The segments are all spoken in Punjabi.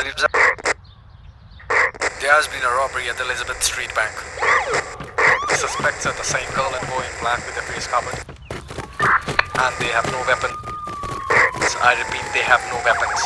already There has been a robbery at the Elizabeth Street Bank. The suspects are the same girl and boy in black with their face covered. And they have no weapons. I repeat, they have no weapons.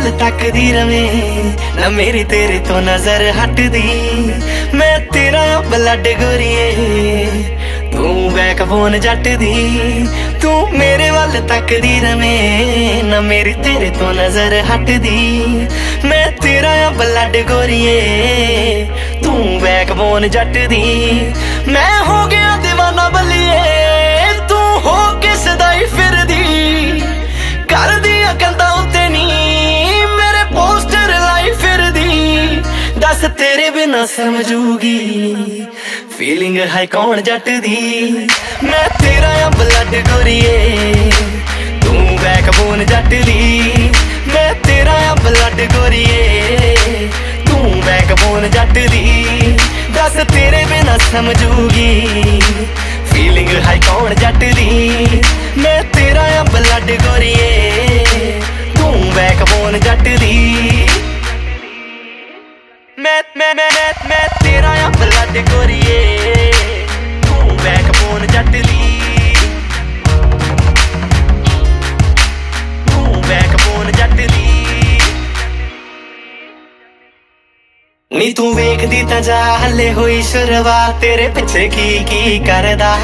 ਮੇਰੇ ਤੱਕਦੀ ਰਵੇਂ। ਨਾ ਮੇਰੀ ਤੇਰੇ ਤੋਂ ਨਜ਼ਰ ਹਟਦੀ। ਮੈਂ ਤੇਰਾ ਬਲੱਡ ਗੋਰੀਏ। ਤੂੰ ਬੈਕਬੋਨ ਜੱਟ ਦੀ ਤੂੰ ਮੇਰੇ ਵੱਲ ਤੱਕਦੀ ਰਵੇਂ। ਨਾ ਮੇਰੀ ਤੇਰੇ ਤੋਂ ਨਜ਼ਰ ਹਟਦੀ। ਮੈਂ ਤੇਰਾ ਬਲੱਡ ਗੋਰੀਏ। ਤੂੰ ਬੈਕਬੋਨ ਜੱਟ ਦੀ ਮੈਂ ਹੋ ਗਿਆ ਤੇਰੇ ਸਮਝੂਗੀ ਫੀਲਿੰਗ ਹੈ ਕੌਣ ਜੱਟ ਦੀ ਮੈਂ ਤੇਰਾ ਆ ਬਲੱਡ ਗੋਰੀਏ। ਤੂੰ ਬੈਕਬੋਨ ਜੱਟ ਦੀ ਮੈਂ ਤੇਰਾ ਆ ਬਲੱਡ ਗੋਰੀਏ। ਤੂੰ ਬੈਕਬੋਨ ਜੱਟ ਦੀ ਦੱਸ ਤੇਰੇ ਬਿਨਾ ਸਮਝੂਗੀ ਫੀਲਿੰਗ ਹੈ ਕੌਣ ਜੱਟ ਦੀ ਮੈਂ ਮੈਂ ਮੈਂ ਮੈਂ ਤੇਰਾ ਆ ਬਲੱਡ ਗੋਰੀਏ ਤੂੰ ਬੈਕਬੋਨ ਜੱਟ ਦੀ ਤੂੰ ਬੈਕਬੋਨ ਜੱਟ ਦੀ ਨੀ ਤੂੰ ਵੇਖਦੀ ਤਾਂ ਜਾ, ਹੱਲੇ ਹੋਈ ਸ਼ੁਰੂਆਤ। ਤੇਰੇ ਪਿੱਛੇ ਕੀ ਕੀ ਕਰਦਾ?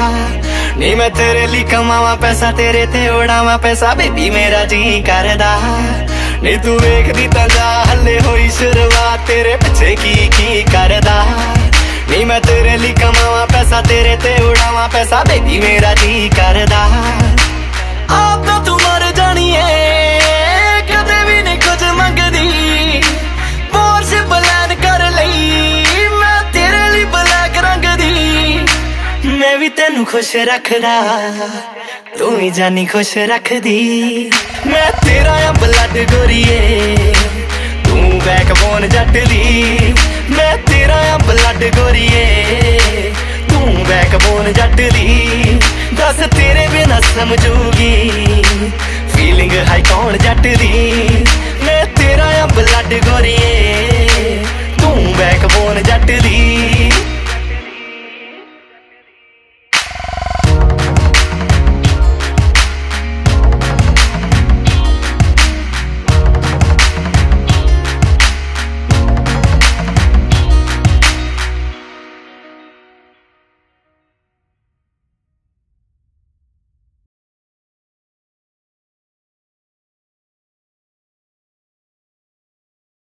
ਨੀ ਮੈਂ ਤੇਰੇ ਲਈ ਕਮਾਵਾਂ ਪੈਸਾ, ਤੇਰੇ ਤੇ ਉਡਾਵਾਂ ਪੈਸਾ। ਬੇਬੀ ਮੇਰਾ ਜੀ ਕਰਦਾ। ਨੀ ਤੂੰ ਵੇਖਦੀ ਤਾਂ ਜਾ, ਹੱਲੇ ਹੋਈ ਸ਼ੁਰੂਆਤ, ਤੇਰੇ ਪਿੱਛੇ ਕੀ ਕੀ ਕਰਦਾ? ਨੀ ਮੈਂ ਤੇਰੇ ਲਈ ਕਮਾਵਾਂ, ਪੈਸਾ ਤੇਰੇ ਤੇ ਉਡਾਵਾਂ, ਪੈਸਾ ਬੇਬੀ ਮੇਰਾ ਜੀ ਕਰਦਾ। ਮੈਂ ਖੁਸ਼ ਰੱਖਦਾ, ਤੂੰ ਵੀ ਜਾਨੀ ਖੁਸ਼ ਰੱਖਦੀ। ਮੈਂ ਤੇਰਾ ਆ ਬਲੱਡ ਗੋਰੀਏ ਤੂੰ ਬੈਕਬੋਨ ਜੱਟ ਦੀ। ਮੈਂ ਤੇਰਾ ਆ ਬਲੱਡ ਗੋਰੀਏ ਤੂੰ ਬੈਕਬੋਨ ਜੱਟ ਦੀ। ਦੱਸ ਤੇਰੇ ਬਿਨਾ ਸਮਝੂਗੀ